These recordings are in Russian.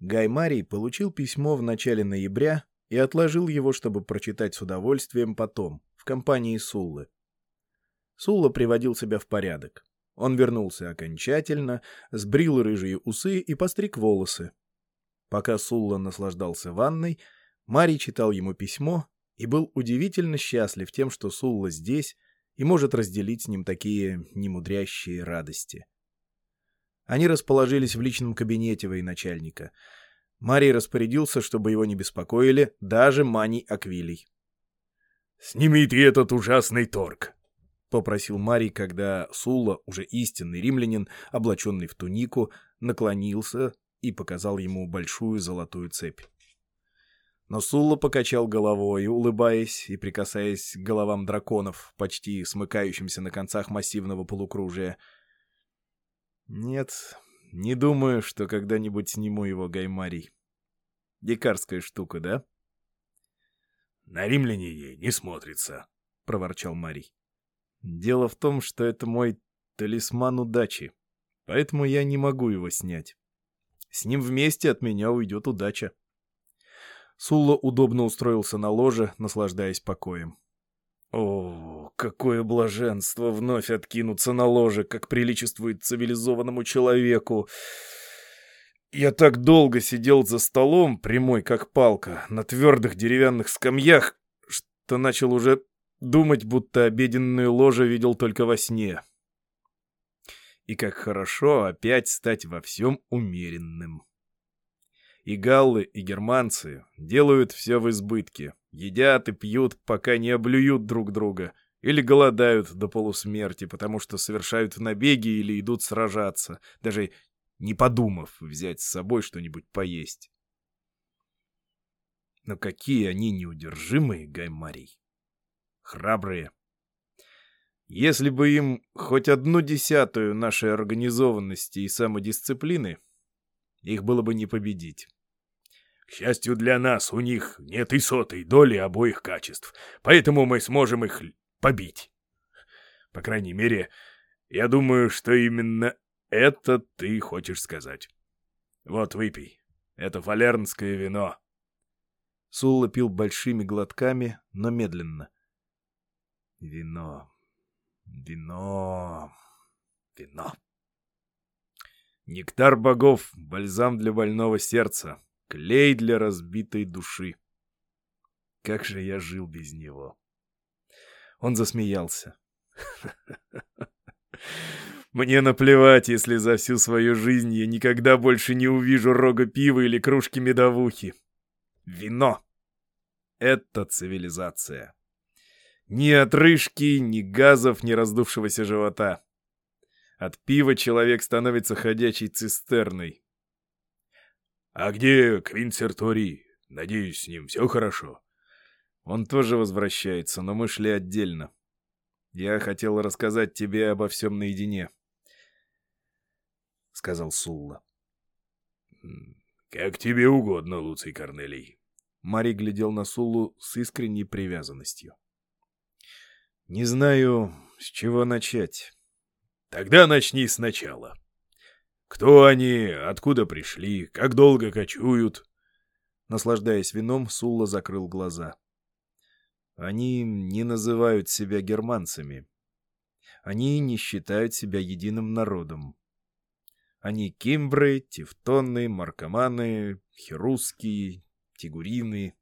Гай Марий получил письмо в начале ноября и отложил его, чтобы прочитать с удовольствием потом, в компании Суллы. Сулла приводил себя в порядок. Он вернулся окончательно, сбрил рыжие усы и постриг волосы. Пока Сулла наслаждался ванной, Марий читал ему письмо и был удивительно счастлив тем, что Сулла здесь и может разделить с ним такие немудрящие радости. Они расположились в личном кабинете военачальника. Марий распорядился, чтобы его не беспокоили даже Маний Аквилий. «Сними ты этот ужасный торг!» — попросил Марий, когда Сулла, уже истинный римлянин, облаченный в тунику, наклонился и показал ему большую золотую цепь. Но Сулла покачал головой, улыбаясь и прикасаясь к головам драконов, почти смыкающимся на концах массивного полукружия — нет, не думаю, что когда-нибудь сниму его гаймарий. Дикарская штука, да? На римляне не смотрится, — проворчал Марий. Дело в том, что это мой талисман удачи, поэтому я не могу его снять. С ним вместе от меня уйдет удача. Сулла удобно устроился на ложе, наслаждаясь покоем. О, какое блаженство вновь откинуться на ложе, как приличествует цивилизованному человеку. Я так долго сидел за столом, прямой как палка, на твердых деревянных скамьях, что начал уже думать, будто обеденную ложе видел только во сне. И как хорошо опять стать во всем умеренным. И галлы, и германцы делают все в избытке, Едят и пьют, пока не облюют друг друга. Или голодают до полусмерти, потому что совершают набеги или идут сражаться, даже не подумав взять с собой что-нибудь поесть. Но какие они неудержимые, Гаймарий. Храбрые. Если бы им хоть одну десятую нашей организованности и самодисциплины, их было бы не победить. К счастью для нас, у них нет и сотой доли обоих качеств, поэтому мы сможем их побить. По крайней мере, я думаю, что именно это ты хочешь сказать. Вот выпей. Это фалернское вино. Сулла пил большими глотками, но медленно. Вино. Вино. Вино. Нектар богов, бальзам для больного сердца, Клей для разбитой души. Как же я жил без него? Он засмеялся. Мне наплевать, если за всю свою жизнь я никогда больше не увижу рога пива или кружки медовухи. Вино — это цивилизация. Ни отрыжки, ни газов, ни раздувшегося живота. От пива человек становится ходячей цистерной. «А где Квинцертори? Надеюсь, с ним все хорошо?» «Он тоже возвращается, но мы шли отдельно. Я хотел рассказать тебе обо всем наедине», — сказал Сулла. «Как тебе угодно, Луций Корнелий». Мари глядел на Суллу с искренней привязанностью. «Не знаю, с чего начать». «Тогда начни сначала», кто они, откуда пришли, как долго кочуют?» Наслаждаясь вином, Сулла закрыл глаза. «Они не называют себя германцами. Они не считают себя единым народом. Они кимбры, тевтоны, маркоманы, херусские, тигурины.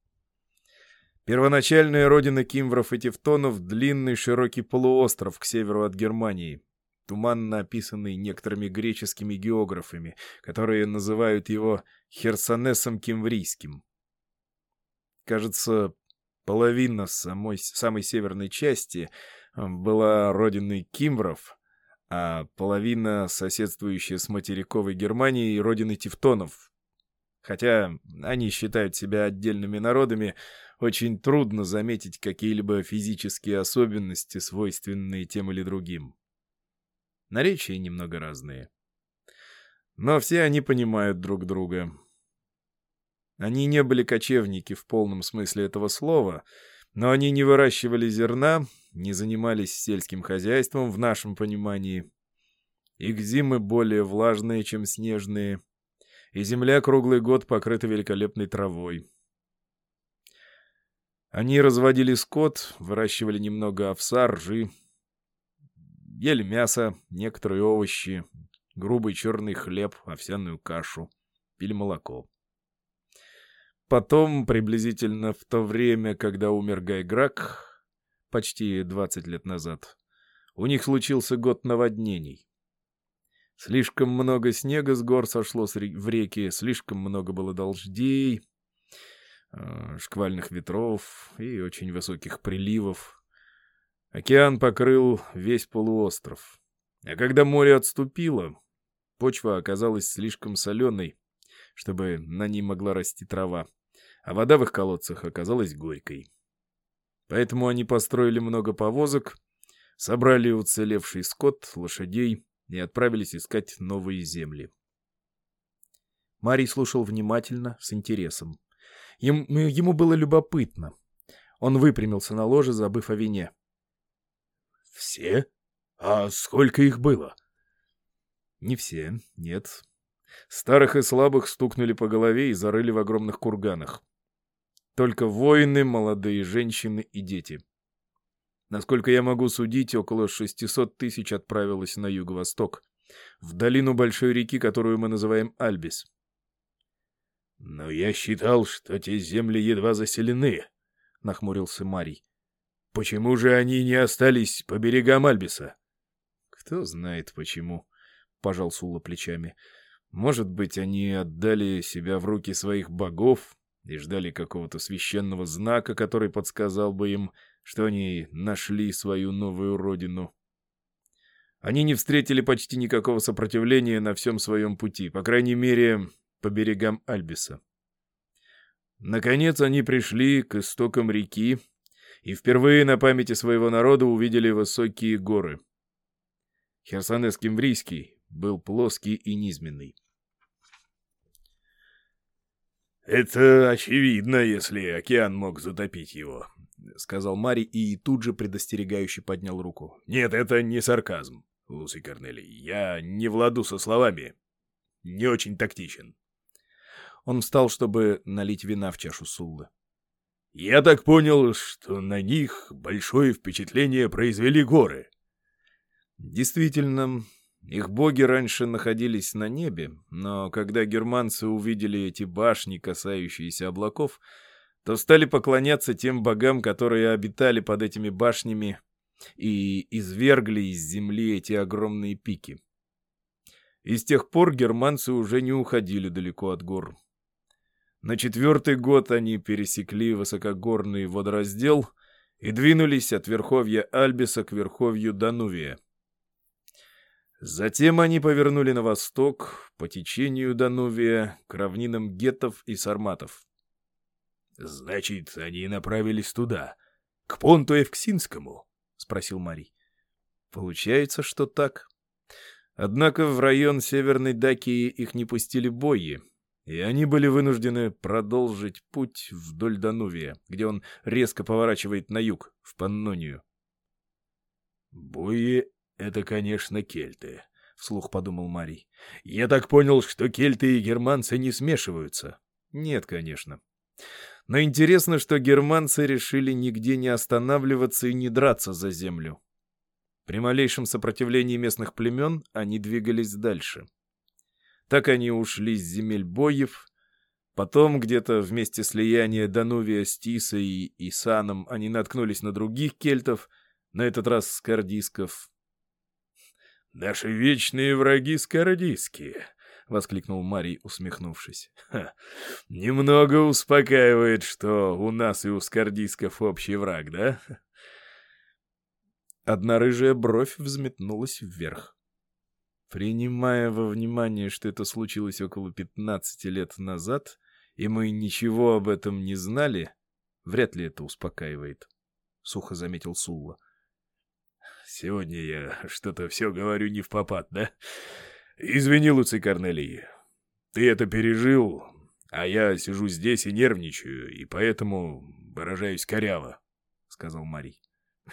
Первоначальная родина кимвров и тевтонов — длинный широкий полуостров к северу от Германии, туманно описанный некоторыми греческими географами, которые называют его Херсонесом Кимврийским. Кажется, половина самой, самой северной части была родиной кимвров, а половина, соседствующая с материковой Германией, родиной тевтонов. Хотя они считают себя отдельными народами, очень трудно заметить какие-либо физические особенности, свойственные тем или другим. Наречия немного разные. Но все они понимают друг друга. Они не были кочевники в полном смысле этого слова, но они не выращивали зерна, не занимались сельским хозяйством в нашем понимании. Их зимы более влажные, чем снежные. и земля круглый год покрыта великолепной травой. Они разводили скот, выращивали немного овса, ржи, ели мясо, некоторые овощи, грубый черный хлеб, овсяную кашу, пили молоко. Потом, приблизительно в то время, когда умер Гайграк, почти 20 лет назад, у них случился год наводнений. Слишком много снега с гор сошло в реки, слишком много было дождей, э, шквальных ветров и очень высоких приливов. Океан покрыл весь полуостров. А когда море отступило, почва оказалась слишком соленой, чтобы на ней могла расти трава, а вода в их колодцах оказалась горькой. Поэтому они построили много повозок, собрали уцелевший скот, лошадей, и отправились искать новые земли. Марий слушал внимательно, с интересом. Ему, ему было любопытно. Он выпрямился на ложе, забыв о вине. «Все? А сколько их было?» «Не все, нет. Старых и слабых стукнули по голове и зарыли в огромных курганах. Только воины, молодые женщины и дети. Насколько я могу судить, около 600 тысяч отправилось на юго-восток, в долину большой реки, которую мы называем Альбис. «Но я считал, что те земли едва заселены», — нахмурился Марий. «Почему же они не остались по берегам Альбиса?» «Кто знает почему», — пожал Сула плечами. «Может быть, они отдали себя в руки своих богов и ждали какого-то священного знака, который подсказал бы им, что они нашли свою новую родину. Они не встретили почти никакого сопротивления на всем своем пути, по крайней мере, по берегам Альбиса. Наконец они пришли к истокам реки и впервые на памяти своего народа увидели высокие горы. Херсонес Кимврийский был плоский и низменный. «Это очевидно, если океан мог затопить его», — сказал Мари и тут же предостерегающе поднял руку. «Нет, это не сарказм, Луси Корнелий. Я не владу со словами. Не очень тактичен». Он встал, чтобы налить вина в чашу Суллы. «Я так понял, что на них большое впечатление произвели горы». «Действительно, их боги раньше находились на небе, но когда германцы увидели эти башни, касающиеся облаков, — то стали поклоняться тем богам, которые обитали под этими башнями и извергли из земли эти огромные пики. И с тех пор германцы уже не уходили далеко от гор. На четвертый год они пересекли высокогорный водораздел и двинулись от верховья Альбиса к верховью Данувия. Затем они повернули на восток, по течению Данувия, к равнинам гетов и сарматов. «Значит, они направились туда, к понту Евксинскому?» — спросил Марий. «Получается, что так. Однако в район Северной Дакии их не пустили бои, и они были вынуждены продолжить путь вдоль Данувия, где он резко поворачивает на юг, в Паннонию». «Бои — это, конечно, кельты», — вслух подумал Марий. «Я так понял, что кельты и германцы не смешиваются». «Нет, конечно. Но интересно, что германцы решили нигде не останавливаться и не драться за землю. При малейшем сопротивлении местных племен они двигались дальше. Так они ушли с земель боев, потом где-то в месте слияния Данувия с Тисой и Исаном они наткнулись на других кельтов, на этот раз скардисков. «Наши вечные враги скардиские», — воскликнул Марий, усмехнувшись. «Ха, «Немного успокаивает, что у нас и у скордисков общий враг, да?» Одна рыжая бровь взметнулась вверх. Принимая во внимание, что это случилось около пятнадцати лет назад, и мы ничего об этом не знали, вряд ли это успокаивает, — сухо заметил Сулла. — Сегодня я что-то все говорю не в попад, да? «Извини, Луций Корнелий, ты это пережил, а я сижу здесь и нервничаю, и поэтому выражаюсь коряво», — сказал Марий.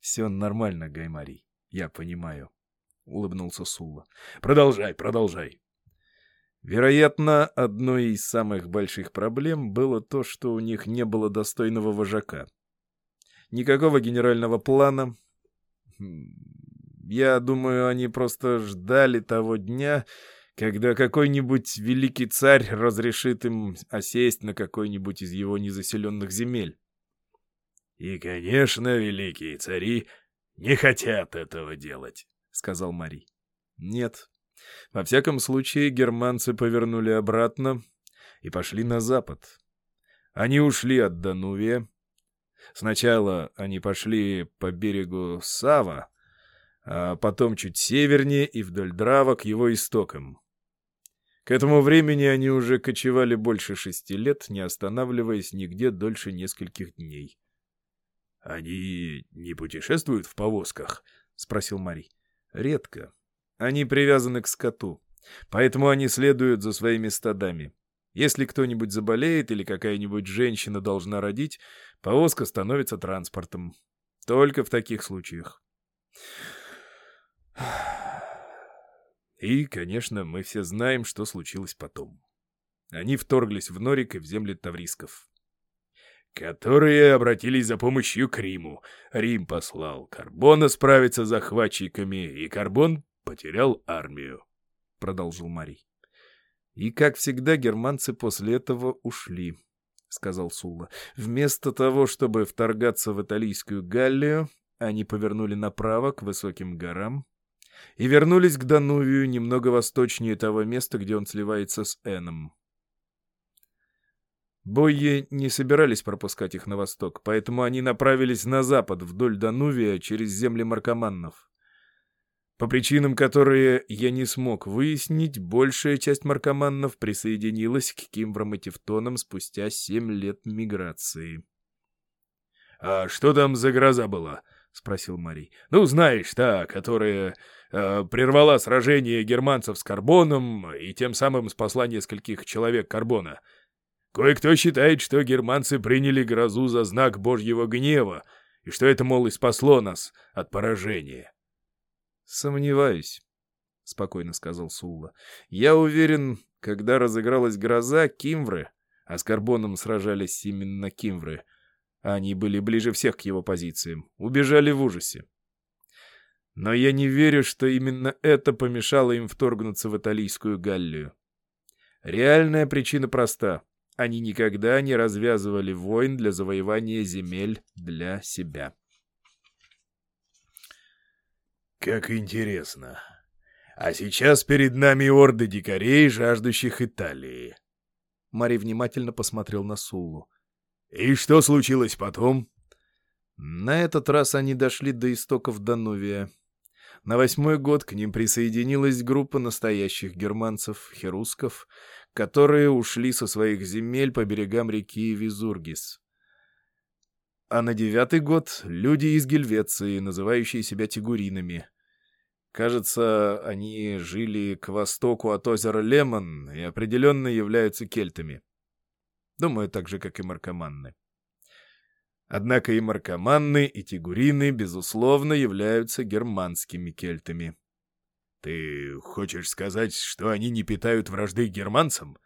«Все нормально, Гай Марий, я понимаю», — улыбнулся Сулла. «Продолжай, продолжай». Вероятно, одной из самых больших проблем было то, что у них не было достойного вожака. Никакого генерального плана. Я думаю, они просто ждали того дня, когда какой-нибудь великий царь разрешит им осесть на какой-нибудь из его незаселенных земель. «И, конечно, великие цари не хотят этого делать», — сказал Марий. «Нет. Во всяком случае, германцы повернули обратно и пошли на запад. Они ушли от Данувия. Сначала они пошли по берегу Сава, а потом чуть севернее и вдоль Драва к его истокам. К этому времени они уже кочевали больше шести лет, не останавливаясь нигде дольше нескольких дней. — Они не путешествуют в повозках? — спросил Марий. — Редко. Они привязаны к скоту, поэтому они следуют за своими стадами. Если кто-нибудь заболеет или какая-нибудь женщина должна родить, повозка становится транспортом. Только в таких случаях. И, конечно, мы все знаем, что случилось потом. Они вторглись в Норик и в земли Таврисков. Которые обратились за помощью к Риму. Рим послал Карбона справиться с захватчиками, и Карбон потерял армию, — продолжил Марий. И, как всегда, германцы после этого ушли, — сказал Сула. Вместо того, чтобы вторгаться в Италийскую Галлию, они повернули направо к высоким горам, и вернулись к Данувию немного восточнее того места, где он сливается с Эном. Бойи не собирались пропускать их на восток, поэтому они направились на запад вдоль Данувия через земли маркоманнов. По причинам, которые я не смог выяснить, большая часть маркоманнов присоединилась к Кимврам и Тевтонам спустя семь лет миграции. — А что там за гроза была? — спросил Марий. — Ну, знаешь, та, которая э, прервала сражение германцев с Карбоном и тем самым спасла нескольких человек Карбона. Кое-кто считает, что германцы приняли грозу за знак божьего гнева, и что это, мол, и спасло нас от поражения. — Сомневаюсь, — спокойно сказал Сулла. — Я уверен, когда разыгралась гроза, Кимвры, а с Карбоном сражались именно Кимвры, они были ближе всех к его позициям, убежали в ужасе. Но я не верю, что именно это помешало им вторгнуться в Италийскую Галлию. Реальная причина проста. Они никогда не развязывали войн для завоевания земель для себя. Как интересно. А сейчас перед нами орды дикарей, жаждущих Италии. Мари внимательно посмотрел на Суллу. И что случилось потом? На этот раз они дошли до истоков Данувия. На восьмой год к ним присоединилась группа настоящих германцев, херусков, которые ушли со своих земель по берегам реки Визургис. А на девятый год — люди из Гельвеции, называющие себя тигуринами. Кажется, они жили к востоку от озера Лемон и определенно являются кельтами. Думаю, так же, как и маркоманны. Однако и маркоманны, и тигурины, безусловно, являются германскими кельтами. Ты хочешь сказать, что они не питают вражды германцам?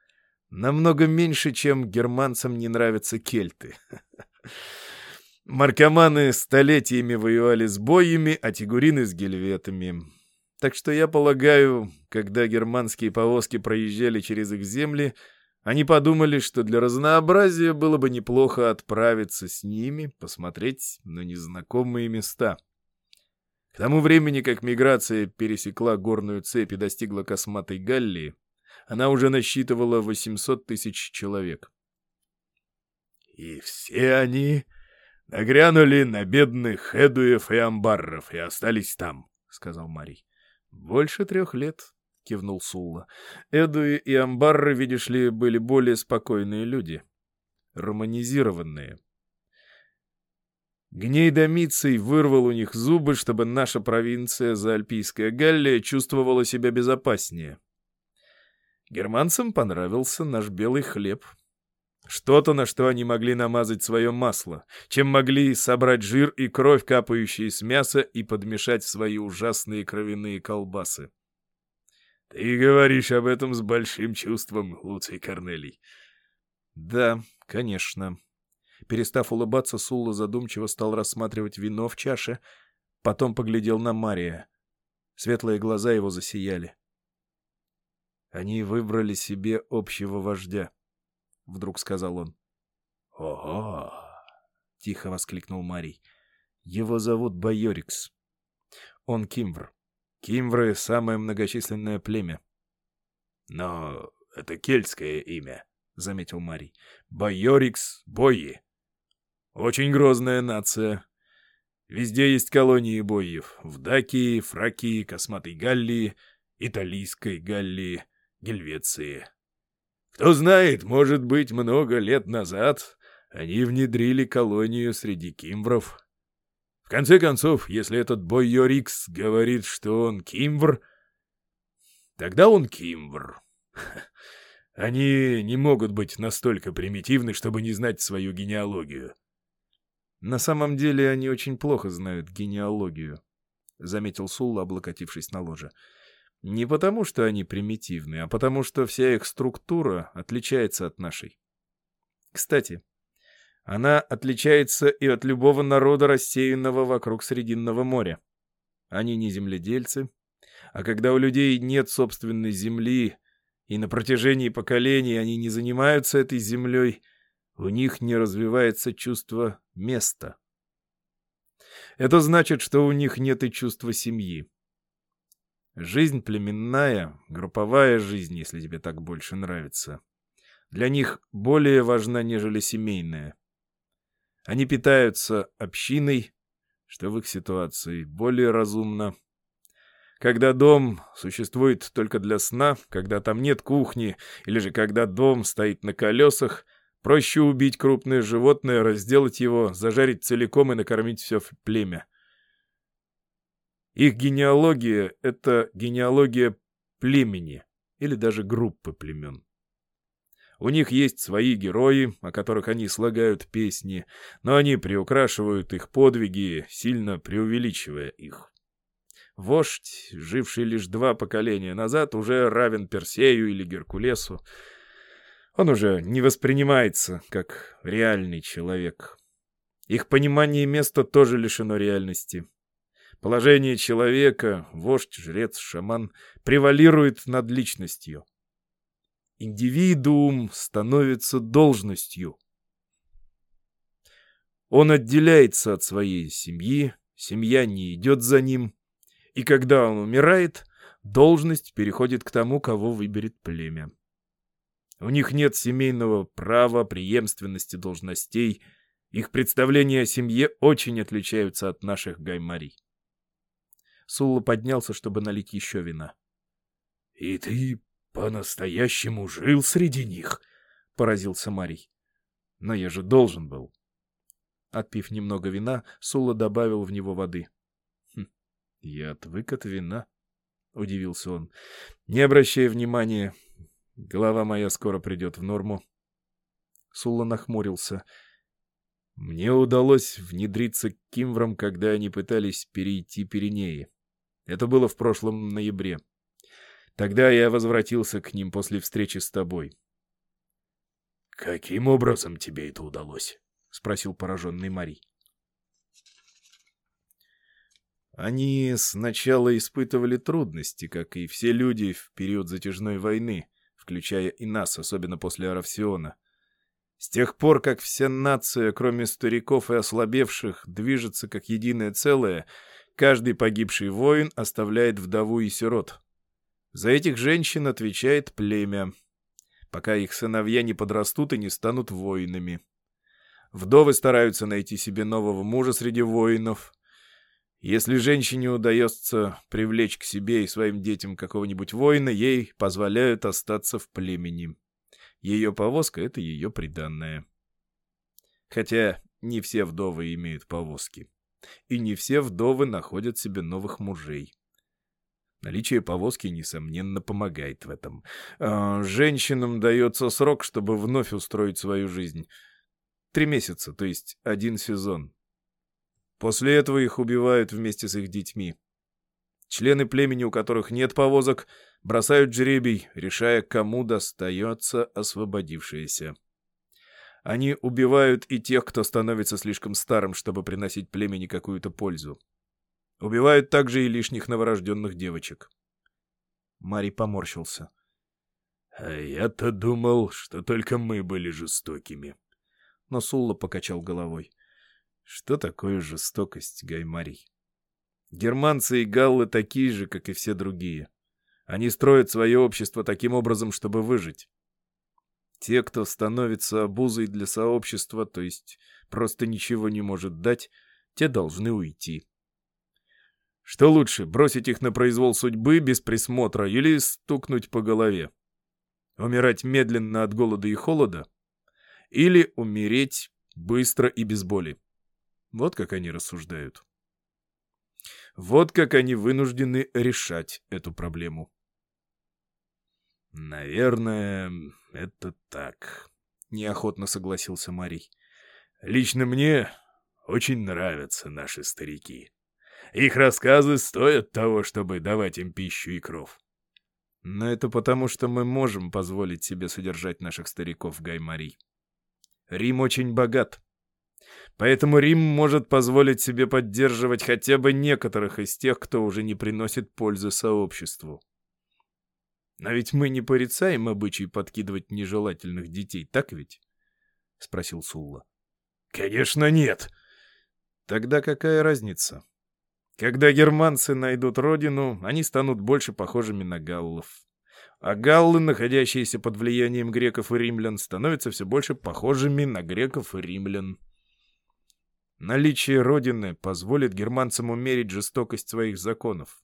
Намного меньше, чем германцам не нравятся кельты. Маркоманы столетиями воевали с боями, а тигурины с гельветами. Так что я полагаю, когда германские повозки проезжали через их земли, они подумали, что для разнообразия было бы неплохо отправиться с ними, посмотреть на незнакомые места. К тому времени, как миграция пересекла горную цепь и достигла косматой Галлии, она уже насчитывала 800 тысяч человек. И все они нагрянули на бедных Эдуев и Амбарров и остались там, — сказал Марий. — Больше трех лет, — кивнул Сулла. «Эдуи и Амбарры, видишь ли, были более спокойные люди. Романизированные. Гней Домиций вырвал у них зубы, чтобы наша провинция Заальпийская Галлия чувствовала себя безопаснее. Германцам понравился наш белый хлеб. Что-то, на что они могли намазать свое масло, чем могли собрать жир и кровь, капающие с мяса, и подмешать в свои ужасные кровяные колбасы. Ты говоришь об этом с большим чувством, Луций Корнелий. Да, конечно. Перестав улыбаться, Сулла задумчиво стал рассматривать вино в чаше, потом поглядел на Мария. Светлые глаза его засияли. Они выбрали себе общего вождя, — вдруг сказал он. — Ого! — тихо воскликнул Марий. — Его зовут Байорикс. Он кимвр. Кимвры — самое многочисленное племя. — Но это кельтское имя, — заметил Марий. — Байорикс — бойи. Очень грозная нация. Везде есть колонии бойев. В Дакии, Фракии, Косматой Галлии, Италийской Галлии, Гельвеции. Кто знает, может быть, много лет назад они внедрили колонию среди кимвров. Конце концов, если этот Бойорикс говорит, что он кимвр, тогда он кимвр. Они не могут быть настолько примитивны, чтобы не знать свою генеалогию. На самом деле они очень плохо знают генеалогию, — заметил Сулла, облокотившись на ложе. Не потому, что они примитивны, а потому, что вся их структура отличается от нашей. Кстати, она отличается и от любого народа, рассеянного вокруг Срединного моря. Они не земледельцы, а когда у людей нет собственной земли, и на протяжении поколений они не занимаются этой землей — у них не развивается чувство места. Это значит, что у них нет и чувства семьи. Жизнь племенная, групповая жизнь, если тебе так больше нравится, для них более важна, нежели семейная. Они питаются общиной, что в их ситуации более разумно. Когда дом существует только для сна, когда там нет кухни, или же когда дом стоит на колесах, Проще убить крупное животное, разделать его, зажарить целиком и накормить все племя. Их генеалогия — это генеалогия племени или даже группы племен. У них есть свои герои, о которых они слагают песни, но они приукрашивают их подвиги, сильно преувеличивая их. Вождь, живший лишь два поколения назад, уже равен Персею или Геркулесу, он уже не воспринимается как реальный человек. Их понимание места тоже лишено реальности. Положение человека, вождь, жрец, шаман, превалирует над личностью. Индивидуум становится должностью. Он отделяется от своей семьи, семья не идет за ним, и когда он умирает, должность переходит к тому, кого выберет племя. У них нет семейного права, преемственности должностей. Их представления о семье очень отличаются от наших гаймарий. Сулла поднялся, чтобы налить еще вина. — И ты по-настоящему жил среди них? — поразился Марий. — Но я же должен был. Отпив немного вина, Сула добавил в него воды. «Хм, — Я отвык от вина, — удивился он. — Не обращая внимания, Голова моя скоро придет в норму. Сула нахмурился. Мне удалось внедриться к кимврам, когда они пытались перейти Пиренеи. Это было в прошлом ноябре. Тогда я возвратился к ним после встречи с тобой. — Каким образом тебе это удалось? — спросил пораженный Марий. Они сначала испытывали трудности, как и все люди в период затяжной войны включая и нас, особенно после Аравсиона. С тех пор, как вся нация, кроме стариков и ослабевших, движется как единое целое, каждый погибший воин оставляет вдову и сирот. За этих женщин отвечает племя, пока их сыновья не подрастут и не станут воинами. Вдовы стараются найти себе нового мужа среди воинов, если женщине удается привлечь к себе и своим детям какого-нибудь воина, ей позволяют остаться в племени. Ее повозка — это ее приданное. Хотя не все вдовы имеют повозки. И не все вдовы находят себе новых мужей. Наличие повозки, несомненно, помогает в этом. А женщинам дается срок, чтобы вновь устроить свою жизнь. Три месяца, то есть один сезон. После этого их убивают вместе с их детьми. Члены племени, у которых нет повозок, бросают жребий, решая, кому достается освободившееся. Они убивают и тех, кто становится слишком старым, чтобы приносить племени какую-то пользу. Убивают также и лишних новорожденных девочек. Мари поморщился. «А я-то думал, что только мы были жестокими». Но Сулла покачал головой. «Что такое жестокость, Гаймарий? Германцы и галлы такие же, как и все другие. Они строят свое общество таким образом, чтобы выжить. Те, кто становится обузой для сообщества, то есть просто ничего не может дать, те должны уйти. Что лучше, бросить их на произвол судьбы без присмотра или стукнуть по голове? Умирать медленно от голода и холода? Или умереть быстро и без боли? Вот как они рассуждают. Вот как они вынуждены решать эту проблему. «Наверное, это так», — неохотно согласился Марий. «Лично мне очень нравятся наши старики. Их рассказы стоят того, чтобы давать им пищу и кров». «Но это потому, что мы можем позволить себе содержать наших стариков, Гай Марий. Рим очень богат. Поэтому Рим может позволить себе поддерживать хотя бы некоторых из тех, кто уже не приносит пользы сообществу. Но ведь мы не порицаем обычай подкидывать нежелательных детей, так ведь? — спросил Сулла. — Конечно нет. — Тогда какая разница? Когда германцы найдут родину, они станут больше похожими на галлов. А галлы, находящиеся под влиянием греков и римлян, становятся все больше похожими на греков и римлян. Наличие родины позволит германцам умерить жестокость своих законов.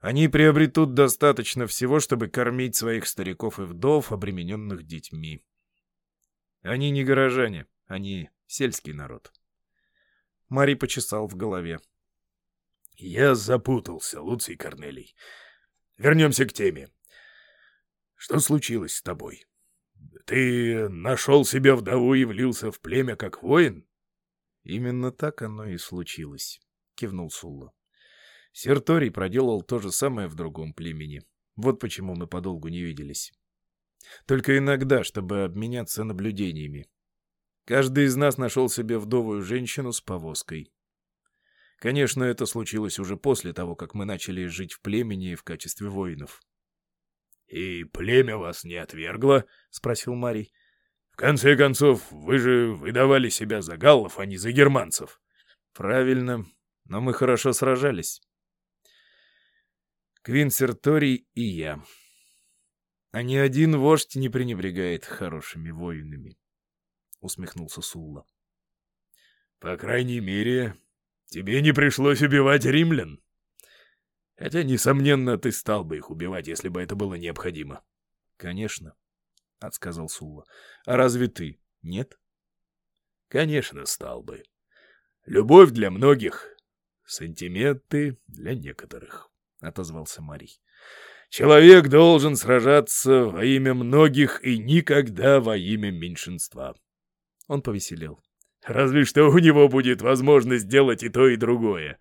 Они приобретут достаточно всего, чтобы кормить своих стариков и вдов, обремененных детьми. Они не горожане, они сельский народ. Мари почесал в голове. Я запутался, Луций Корнелий. Вернемся к теме. Что случилось с тобой? Ты нашел себе вдову и влился в племя как воин? Именно так оно и случилось, кивнул Сулла. Серторий проделал то же самое в другом племени. Вот почему мы подолгу не виделись. Только иногда, чтобы обменяться наблюдениями. Каждый из нас нашел себе вдовую женщину с повозкой. Конечно, это случилось уже после того, как мы начали жить в племени в качестве воинов. — И племя вас не отвергло? — спросил Марий. — В конце концов, вы же выдавали себя за галлов, а не за германцев. — Правильно, но мы хорошо сражались. Квинсерторий и я. А ни один вождь не пренебрегает хорошими воинами, — усмехнулся Сулла. — По крайней мере, тебе не пришлось убивать римлян. Хотя, несомненно, ты стал бы их убивать, если бы это было необходимо. — Конечно, — отсказал Сулла. — А разве ты нет? — Конечно, стал бы. Любовь для многих, сантименты для некоторых. — отозвался Марий. «Человек должен сражаться во имя многих и никогда во имя меньшинства». Он повеселел. «Разве что у него будет возможность сделать и то, и другое».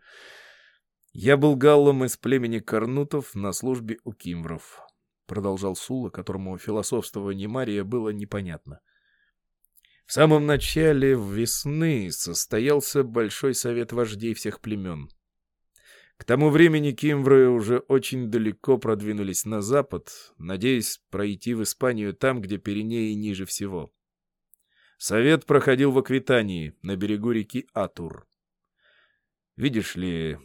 «Я был галлом из племени Корнутов на службе у кимвров», — продолжал Сула, которому философствование Мария было непонятно. В самом начале весны состоялся большой совет вождей всех племен. К тому времени кимвры уже очень далеко продвинулись на запад, надеясь пройти в Испанию там, где Пиренеи ниже всего. Совет проходил в Аквитании, на берегу реки Атур. Видишь ли,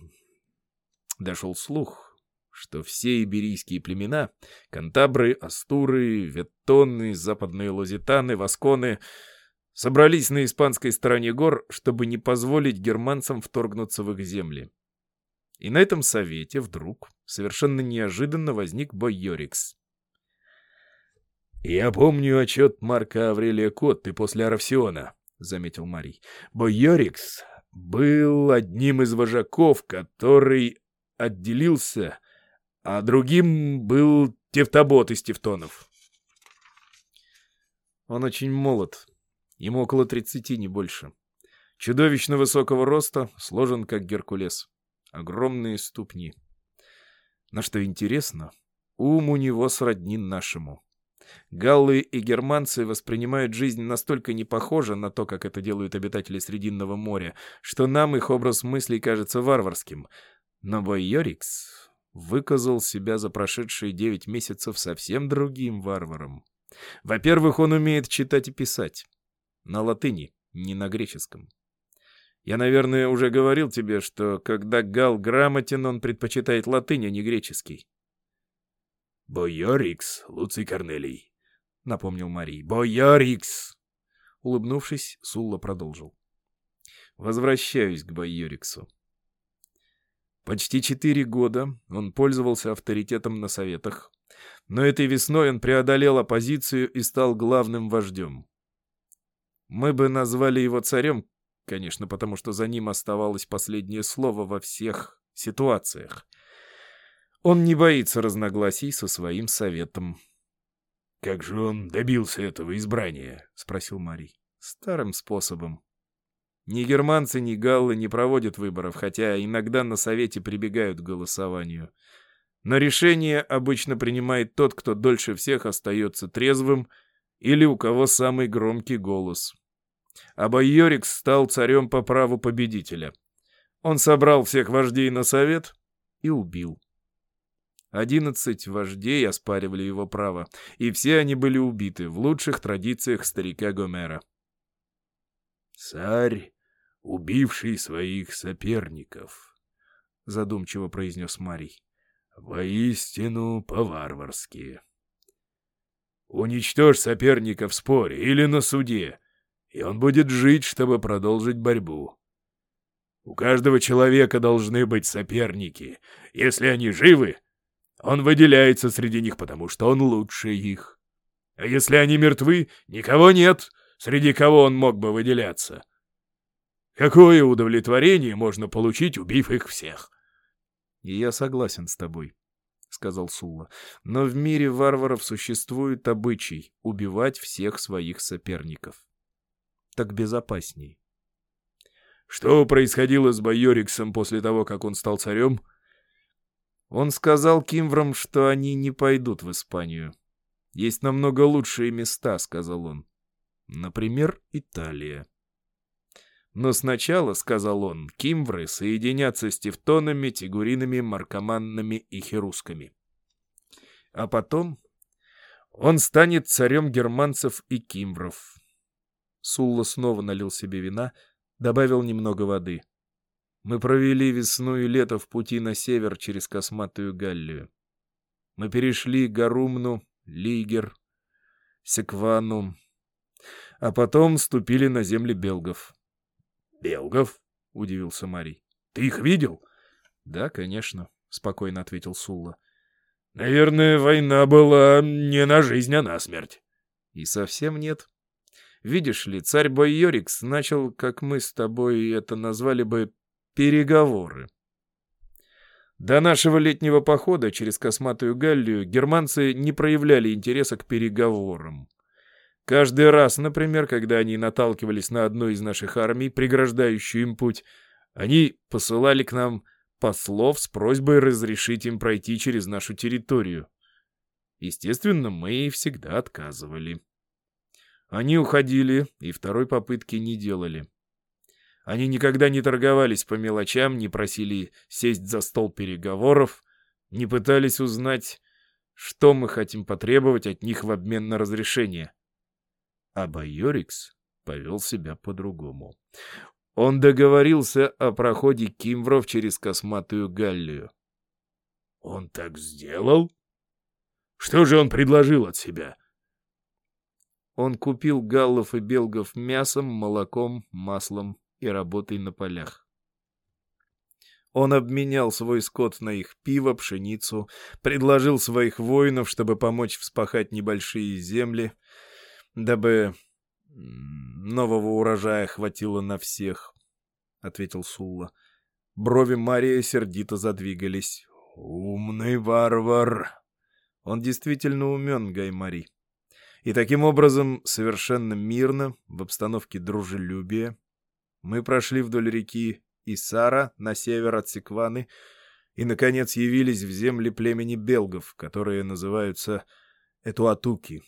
дошел слух, что все иберийские племена — кантабры, астуры, веттоны, западные лозитаны, васконы — собрались на испанской стороне гор, чтобы не позволить германцам вторгнуться в их земли. И на этом совете вдруг, совершенно неожиданно, возник Бойорикс. «Я помню отчет Марка Аврелия Котты после Аравсиона», — заметил Марий. «Бойорикс был одним из вожаков, который отделился, а другим был Тевтобот из Тевтонов». «Он очень молод. Ему около тридцати, не больше. Чудовищно высокого роста, сложен как Геркулес огромные ступни. На что интересно, ум у него сродни нашему. Галлы и германцы воспринимают жизнь настолько не похоже на то, как это делают обитатели Срединного моря, что нам их образ мыслей кажется варварским. Но Бойорикс выказал себя за прошедшие девять месяцев совсем другим варваром. Во-первых, он умеет читать и писать. На латыни, не на греческом. Я, наверное, уже говорил тебе, что когда Гал грамотен, он предпочитает латынь, а не греческий. «Бойорикс, Луций Корнелий», — напомнил Марий. «Бойорикс!» Улыбнувшись, Сулла продолжил. «Возвращаюсь к Бойориксу. Почти четыре года он пользовался авторитетом на советах, но этой весной он преодолел оппозицию и стал главным вождем. Мы бы назвали его царем, конечно, потому что за ним оставалось последнее слово во всех ситуациях. Он не боится разногласий со своим советом. — Как же он добился этого избрания? — спросил Марий. — Старым способом. Ни германцы, ни галлы не проводят выборов, хотя иногда на совете прибегают к голосованию. Но решение обычно принимает тот, кто дольше всех остается трезвым или у кого самый громкий голос. А Байорикс стал царем по праву победителя. Он собрал всех вождей на совет и убил. Одиннадцать вождей оспаривали его право, и все они были убиты в лучших традициях старика Гомера. «Царь, убивший своих соперников», — задумчиво произнес Марий, — «воистину по-варварски. Уничтожь соперника в споре или на суде, и он будет жить, чтобы продолжить борьбу. У каждого человека должны быть соперники. Если они живы, он выделяется среди них, потому что он лучше их. А если они мертвы, никого нет, среди кого он мог бы выделяться. Какое удовлетворение можно получить, убив их всех? — я согласен с тобой, — сказал Сулла. — Но в мире варваров существует обычай убивать всех своих соперников. Так безопасней. — Что происходило с Байориксом после того, как он стал царем? — он сказал кимврам, что они не пойдут в Испанию. Есть намного лучшие места, сказал он. Например, Италия. Но сначала, сказал он, кимвры соединятся с тевтонами, тигуринами, маркоманнами и херусками. А потом он станет царем германцев и кимвров. Сулла снова налил себе вина, добавил немного воды. Мы провели весну и лето в пути на север через косматую Галлию. Мы перешли Гарумну, Лигер, Секвану, а потом ступили на земли белгов. — Белгов? — удивился Марий. — Ты их видел? — Да, конечно, — спокойно ответил Сулла. — Наверное, война была не на жизнь, а на смерть. — И совсем нет. Видишь ли, царь Бойорикс начал, как мы с тобой это назвали бы, Переговоры. До нашего летнего похода через косматую Галлию германцы не проявляли интереса к переговорам. Каждый раз, например, когда они наталкивались на одну из наших армий, преграждающую им путь, они посылали к нам послов с просьбой разрешить им пройти через нашу территорию. Естественно, мы всегда отказывали. Они уходили и второй попытки не делали. Они никогда не торговались по мелочам, не просили сесть за стол переговоров, не пытались узнать, что мы хотим потребовать от них в обмен на разрешение. А Байорикс повел себя по-другому. Он договорился о проходе кимвров через косматую Галлию. «Он так сделал? Что же он предложил от себя?» Он купил галлов и белгов мясом, молоком, маслом и работой на полях. Он обменял свой скот на их пиво, пшеницу, предложил своих воинов, чтобы помочь вспахать небольшие земли, дабы нового урожая хватило на всех, — ответил Сулла. Брови Мария сердито задвигались. «Умный варвар!» Он действительно умен, Гаймари. И таким образом, совершенно мирно, в обстановке дружелюбия, мы прошли вдоль реки Исара на север от Секваны и, наконец, явились в земли племени белгов, которые называются Этуатуки.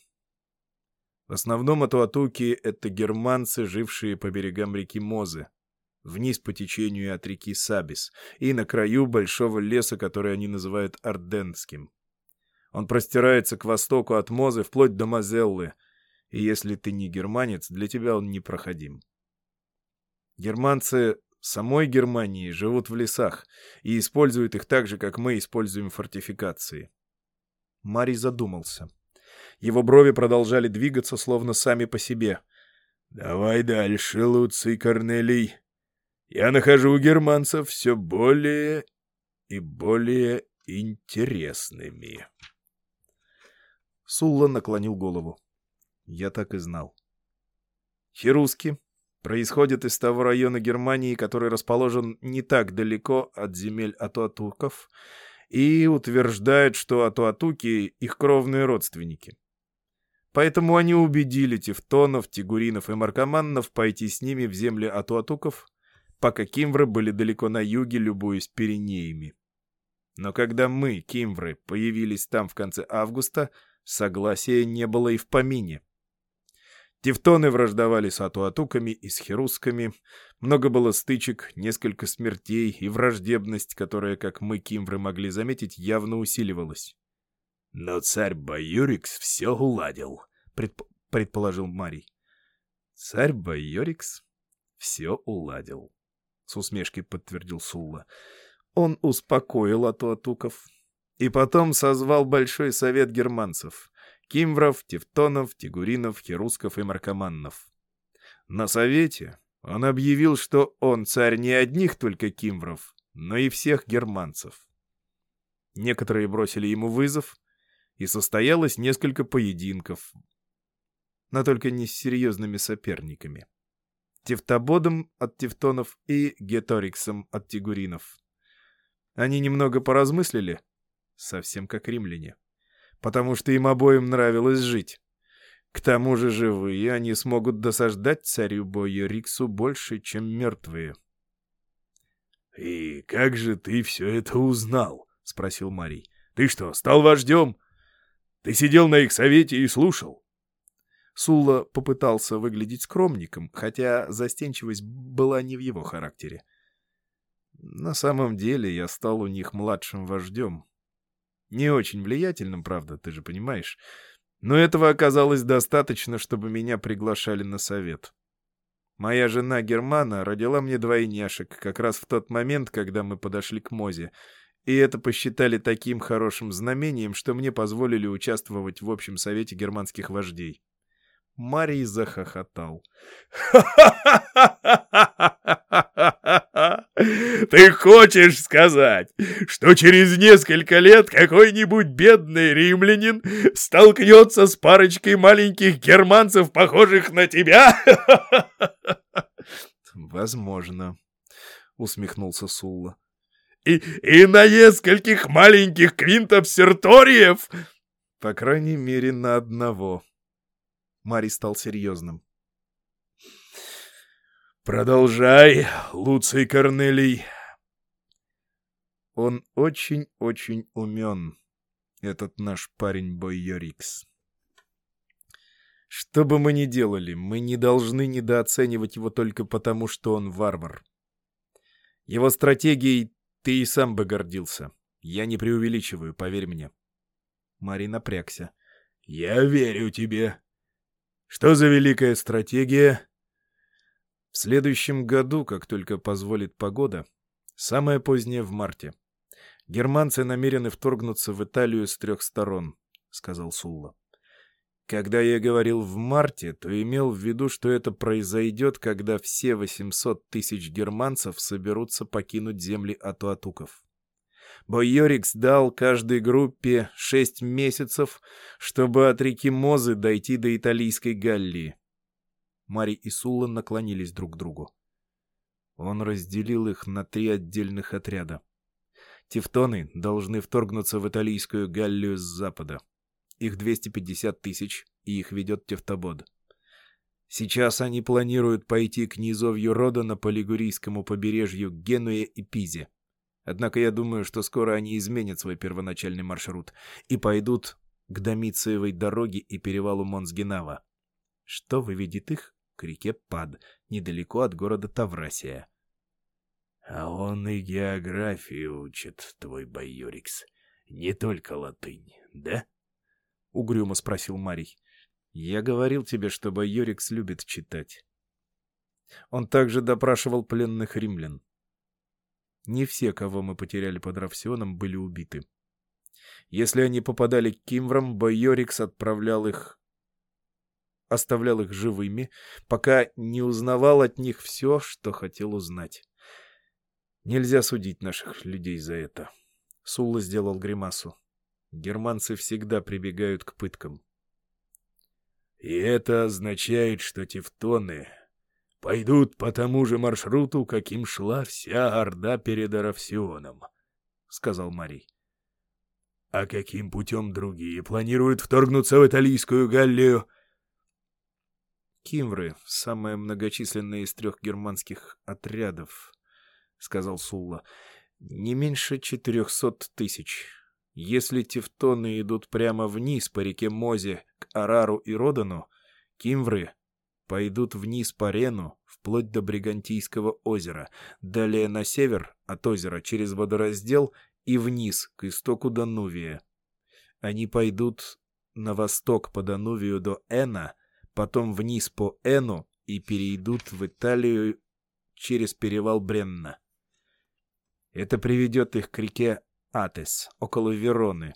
В основном Этуатуки — это германцы, жившие по берегам реки Мозы, вниз по течению от реки Сабис и на краю большого леса, который они называют Арденским. Он простирается к востоку от Мозы вплоть до Мазеллы, и если ты не германец, для тебя он непроходим. Германцы самой Германии живут в лесах и используют их так же, как мы используем фортификации. Марий задумался. Его брови продолжали двигаться, словно сами по себе. «Давай дальше, Луций Корнелий. Я нахожу у германцев все более и более интересными». Сулла наклонил голову. Я так и знал. Хируски происходит из того района Германии, который расположен не так далеко от земель атуатуков, и утверждает, что атуатуки — их кровные родственники. Поэтому они убедили тевтонов, тигуринов и маркоманнов пойти с ними в земли атуатуков, пока кимвры были далеко на юге, любуясь Пиренеями. Но когда мы, кимвры, появились там в конце августа, согласия не было и в помине. Тевтоны враждовали с атуатуками и с херусками. Много было стычек, несколько смертей, и враждебность, которая, как мы, кимвры, могли заметить, явно усиливалась. «Но царь Баюрикс все уладил», — предп предположил Марий. «Царь Баюрикс все уладил», — с усмешкой подтвердил Сулла. «Он успокоил атуатуков, и потом созвал Большой Совет германцев. Кимвров, Тевтонов, Тигуринов, Херусков и Маркоманнов. На Совете он объявил, что он царь не одних только Кимвров, но и всех германцев. Некоторые бросили ему вызов, и состоялось несколько поединков, но только не с серьезными соперниками. Тевтободом от Тевтонов и Геториксом от Тигуринов. Они немного поразмыслили, совсем как римляне. Потому что им обоим нравилось жить. К тому же живые они смогут досаждать царю Бойо Риксу больше, чем мертвые. — И как же ты все это узнал? — спросил Марий. — Ты что, стал вождем? Ты сидел на их совете и слушал? Сулла попытался выглядеть скромником, хотя застенчивость была не в его характере. На самом деле я стал у них младшим вождем, не очень влиятельным, правда, ты же понимаешь. Но этого оказалось достаточно, чтобы меня приглашали на совет. Моя жена Германа родила мне двойняшек как раз в тот момент, когда мы подошли к Мозе, и это посчитали таким хорошим знамением, что мне позволили участвовать в общем совете германских вождей. Марий захохотал. Ты хочешь сказать, что через несколько лет какой-нибудь бедный римлянин столкнется с парочкой маленьких германцев, похожих на тебя? Возможно, усмехнулся Сулла. И, и на нескольких маленьких квинтов серториев? По крайней мере, на одного. Мари стал серьезным. «Продолжай, Луций Корнелий». Он очень-очень умен, этот наш парень Бойорикс. Что бы мы ни делали, мы не должны недооценивать его только потому, что он варвар. Его стратегией ты и сам бы гордился. Я не преувеличиваю, поверь мне. Мари напрягся. «Я верю тебе. Что за великая стратегия?» В следующем году, как только позволит погода, самое позднее в марте, германцы намерены вторгнуться в Италию с трех сторон, — сказал Сулла. Когда я говорил в марте, то имел в виду, что это произойдет, когда все 800 тысяч германцев соберутся покинуть земли Атуатуков. Бойорикс дал каждой группе шесть месяцев, чтобы от реки Мозы дойти до италийской Галлии. Мари и Сула наклонились друг к другу. Он разделил их на три отдельных отряда. Тевтоны должны вторгнуться в Италийскую Галлию с запада. Их 250 тысяч, и их ведет Тевтобод. Сейчас они планируют пойти к низовью рода на Полигурийскому побережью Генуе и Пизе. Однако я думаю, что скоро они изменят свой первоначальный маршрут и пойдут к Домициевой дороге и перевалу Монсгенава, что выведет их к реке Пад, недалеко от города Таврасия. — А он и географию учит, твой Байорикс, не только латынь, да? — угрюмо спросил Марий. — Я говорил тебе, что Байорикс любит читать. Он также допрашивал пленных римлян. Не все, кого мы потеряли под Равсионом, были убиты. Если они попадали к кимврам, Байорикс отправлял их оставлял их живыми, пока не узнавал от них все, что хотел узнать. Нельзя судить наших людей за это. Сула сделал гримасу. Германцы всегда прибегают к пыткам. И это означает, что тевтоны пойдут по тому же маршруту, каким шла вся Орда перед Аравсионом, — сказал Марий. — А каким путем другие планируют вторгнуться в Италийскую Галлию? — Кимвры — самая многочисленная из трех германских отрядов, — сказал Сулла. — Не меньше четырехсот тысяч. Если тевтоны идут прямо вниз по реке Мозе к Арару и Родану, кимвры пойдут вниз по Рену, вплоть до Бригантийского озера, далее на север от озера через водораздел и вниз к истоку Данувия. Они пойдут на восток по Данувию до Эна, потом вниз по Эну и перейдут в Италию через перевал Бренна. Это приведет их к реке Атес, около Вероны,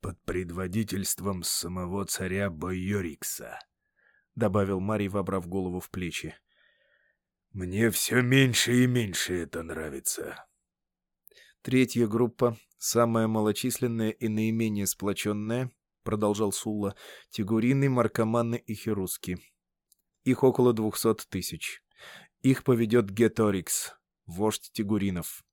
под предводительством самого царя Бойорикса», — добавил Марий, вобрав голову в плечи. «Мне все меньше и меньше это нравится». Третья группа, самая малочисленная и наименее сплоченная, — продолжал Сулла, — тигурины, маркоманы и херуски. Их около двухсот тысяч. Их поведет Геторикс, вождь тигуринов.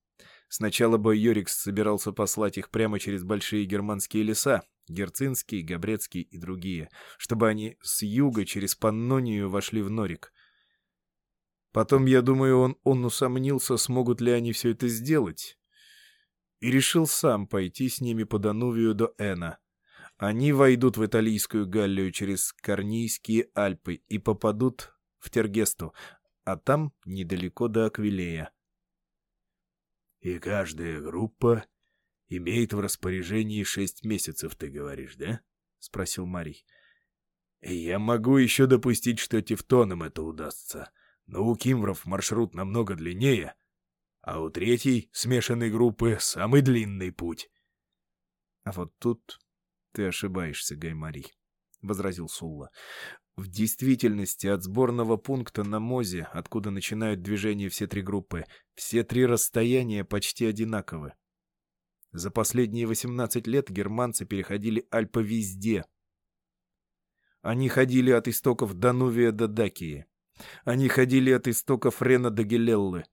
Сначала Бойорикс собирался послать их прямо через большие германские леса, Герцинский, Габрецкий и другие, чтобы они с юга через Паннонию вошли в Норик. Потом, я думаю, он, он усомнился, смогут ли они все это сделать, и решил сам пойти с ними по Данувию до Эна. Они войдут в Италийскую Галлию через Корнийские Альпы и попадут в Тергесту, а там недалеко до Аквилея. И каждая группа имеет в распоряжении шесть месяцев, ты говоришь, да? — спросил Марий. — Я могу еще допустить, что тевтонам это удастся, но у кимвров маршрут намного длиннее, а у третьей, смешанной группы, самый длинный путь. — А вот тут ты ошибаешься, Гаймарий, — возразил Сулла. В действительности от сборного пункта на Мозе, откуда начинают движение все три группы, все три расстояния почти одинаковы. За последние 18 лет германцы переходили Альпы везде. Они ходили от истоков Данувия до Дакии. Они ходили от истоков Рена до Гелеллы.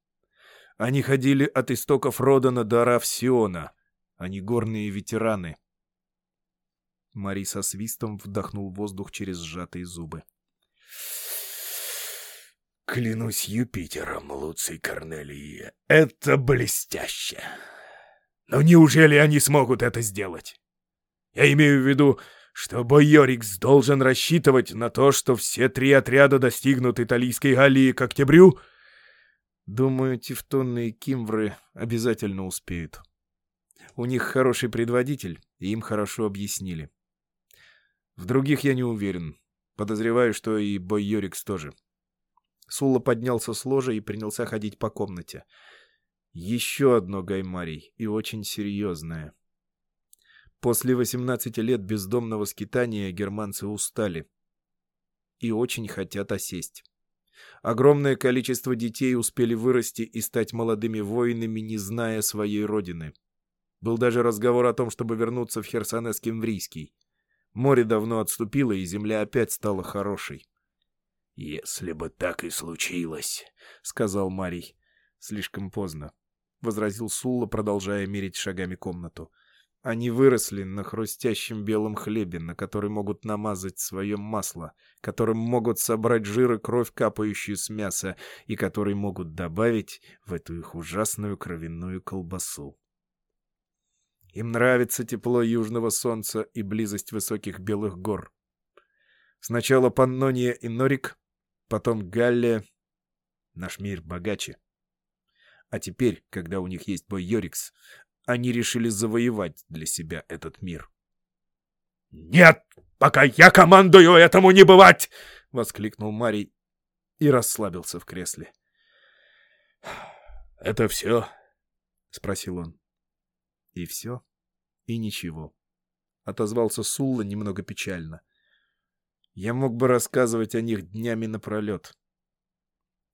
Они ходили от истоков Родана до Равсиона. Они горные ветераны. Мари со свистом вдохнул воздух через сжатые зубы. «Клянусь Юпитером, Луций Корнелий, это блестяще! Но неужели они смогут это сделать? Я имею в виду, что Бойорикс должен рассчитывать на то, что все три отряда достигнут Италийской Галлии к октябрю?» «Думаю, тевтонные кимвры обязательно успеют. У них хороший предводитель, и им хорошо объяснили. В других я не уверен. Подозреваю, что и Бойорикс тоже. Сула поднялся с ложа и принялся ходить по комнате. Еще одно гаймарий, и очень серьезное. После 18 лет бездомного скитания германцы устали и очень хотят осесть. Огромное количество детей успели вырасти и стать молодыми воинами, не зная своей родины. Был даже разговор о том, чтобы вернуться в Херсонес-Кемврийский. Море давно отступило, и земля опять стала хорошей. — Если бы так и случилось, — сказал Марий. — Слишком поздно, — возразил Сулла, продолжая мерить шагами комнату. Они выросли на хрустящем белом хлебе, на который могут намазать свое масло, которым могут собрать жир и кровь, капающую с мяса, и который могут добавить в эту их ужасную кровяную колбасу. Им нравится тепло южного солнца и близость высоких белых гор. Сначала Паннония и Норик, потом Галлия. Наш мир богаче. А теперь, когда у них есть бой Йорикс, они решили завоевать для себя этот мир. «Нет, пока я командую, этому не бывать!» — воскликнул Марий и расслабился в кресле. «Это все?» — спросил он. И все, и ничего. Отозвался Сулла немного печально. Я мог бы рассказывать о них днями напролет.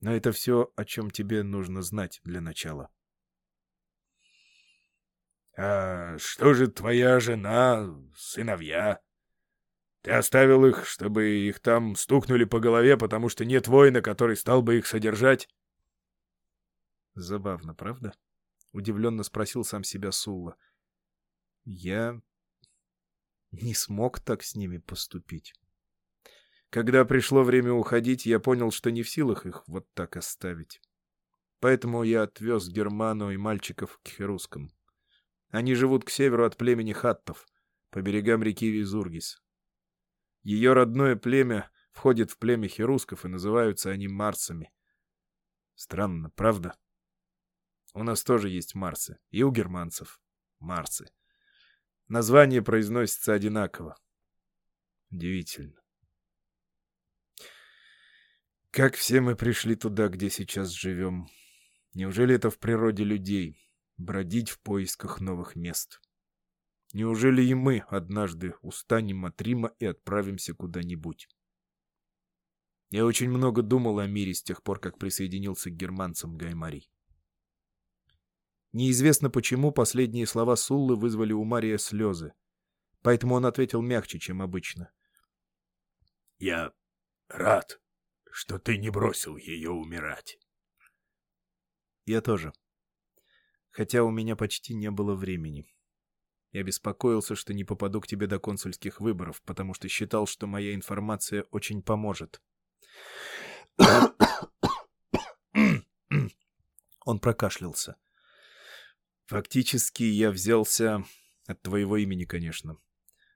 Но это все, о чем тебе нужно знать для начала. «А что же твоя жена, сыновья? Ты оставил их, чтобы их там стукнули по голове, потому что нет воина, который стал бы их содержать?» «Забавно, правда?» — удивленно спросил сам себя Сулла. «Я не смог так с ними поступить. Когда пришло время уходить, я понял, что не в силах их вот так оставить. Поэтому я отвез Герману и мальчиков к Херускам. Они живут к северу от племени хаттов, по берегам реки Визургис. Ее родное племя входит в племя херусков, и называются они марсами. Странно, правда? У нас тоже есть марсы, и у германцев марсы. Название произносится одинаково. Удивительно. Как все мы пришли туда, где сейчас живем? Неужели это в природе людей? Бродить в поисках новых мест. Неужели и мы однажды устанем от Рима и отправимся куда-нибудь? Я очень много думал о мире с тех пор, как присоединился к германцам Гаймарий. Неизвестно почему последние слова Суллы вызвали у Мария слезы, поэтому он ответил мягче, чем обычно. — Я рад, что ты не бросил ее умирать. Я тоже. Хотя у меня почти не было времени. Я беспокоился, что не попаду к тебе до консульских выборов, потому что считал, что моя информация очень поможет. Он прокашлялся. Фактически я взялся от твоего имени, конечно.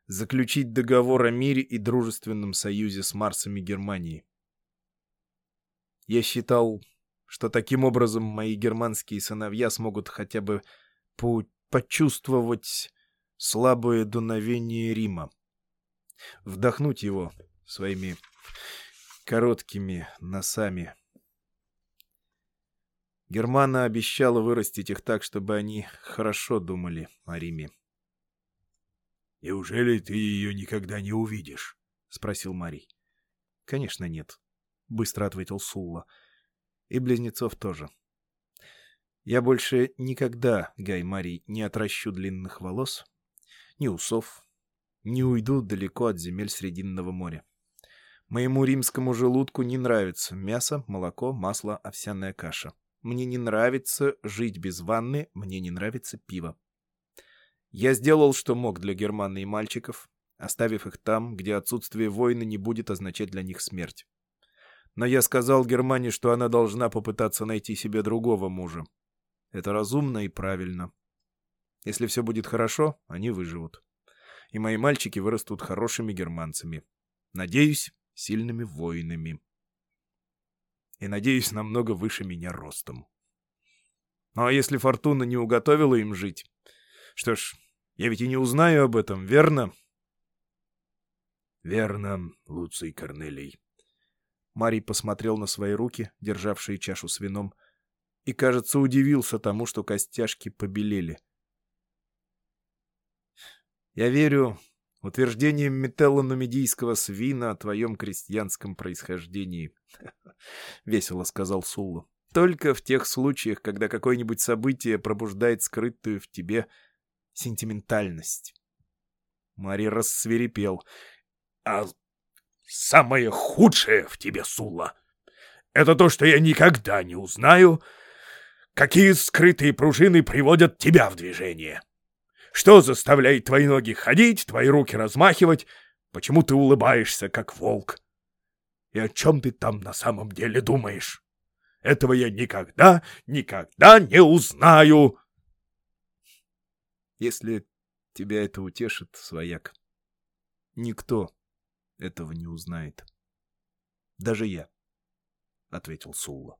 Заключить договор о мире и дружественном союзе с Марсом и Германией. Я считал, что таким образом мои германские сыновья смогут хотя бы по почувствовать слабое дуновение Рима, вдохнуть его своими короткими носами Германа обещала вырастить их так, чтобы они хорошо думали о Риме. «Неужели ты ее никогда не увидишь?» — спросил Марий. «Конечно нет», — быстро ответил Сулла. «И близнецов тоже. Я больше никогда, Гай Марий, не отращу длинных волос, ни усов, не уйду далеко от земель Срединного моря. Моему римскому желудку не нравится мясо, молоко, масло, овсяная каша. Мне не нравится жить без ванны, мне не нравится пиво. Я сделал, что мог для Германы и мальчиков, оставив их там, где отсутствие войны не будет означать для них смерть. Но я сказал Германии, что она должна попытаться найти себе другого мужа. Это разумно и правильно. Если все будет хорошо, они выживут. И мои мальчики вырастут хорошими германцами. Надеюсь, сильными воинами и, надеюсь, намного выше меня ростом. Ну а если Фортуна не уготовила им жить? Что ж, я ведь и не узнаю об этом, верно? Верно, Луций Корнелий. Марий посмотрел на свои руки, державшие чашу с вином, и, кажется, удивился тому, что костяшки побелели. Я верю утверждением метелло-нумидийского свина о твоем крестьянском происхождении. — весело сказал Сулла. — Только в тех случаях, когда какое-нибудь событие пробуждает скрытую в тебе сентиментальность. Мари рассверепел. — А самое худшее в тебе, Сулла, это то, что я никогда не узнаю, какие скрытые пружины приводят тебя в движение. Что заставляет твои ноги ходить, твои руки размахивать? Почему ты улыбаешься, как волк? И о чем ты там на самом деле думаешь? Этого я никогда, никогда не узнаю!» Если тебя это утешит, свояк, никто этого не узнает. Даже я, — ответил Сулла.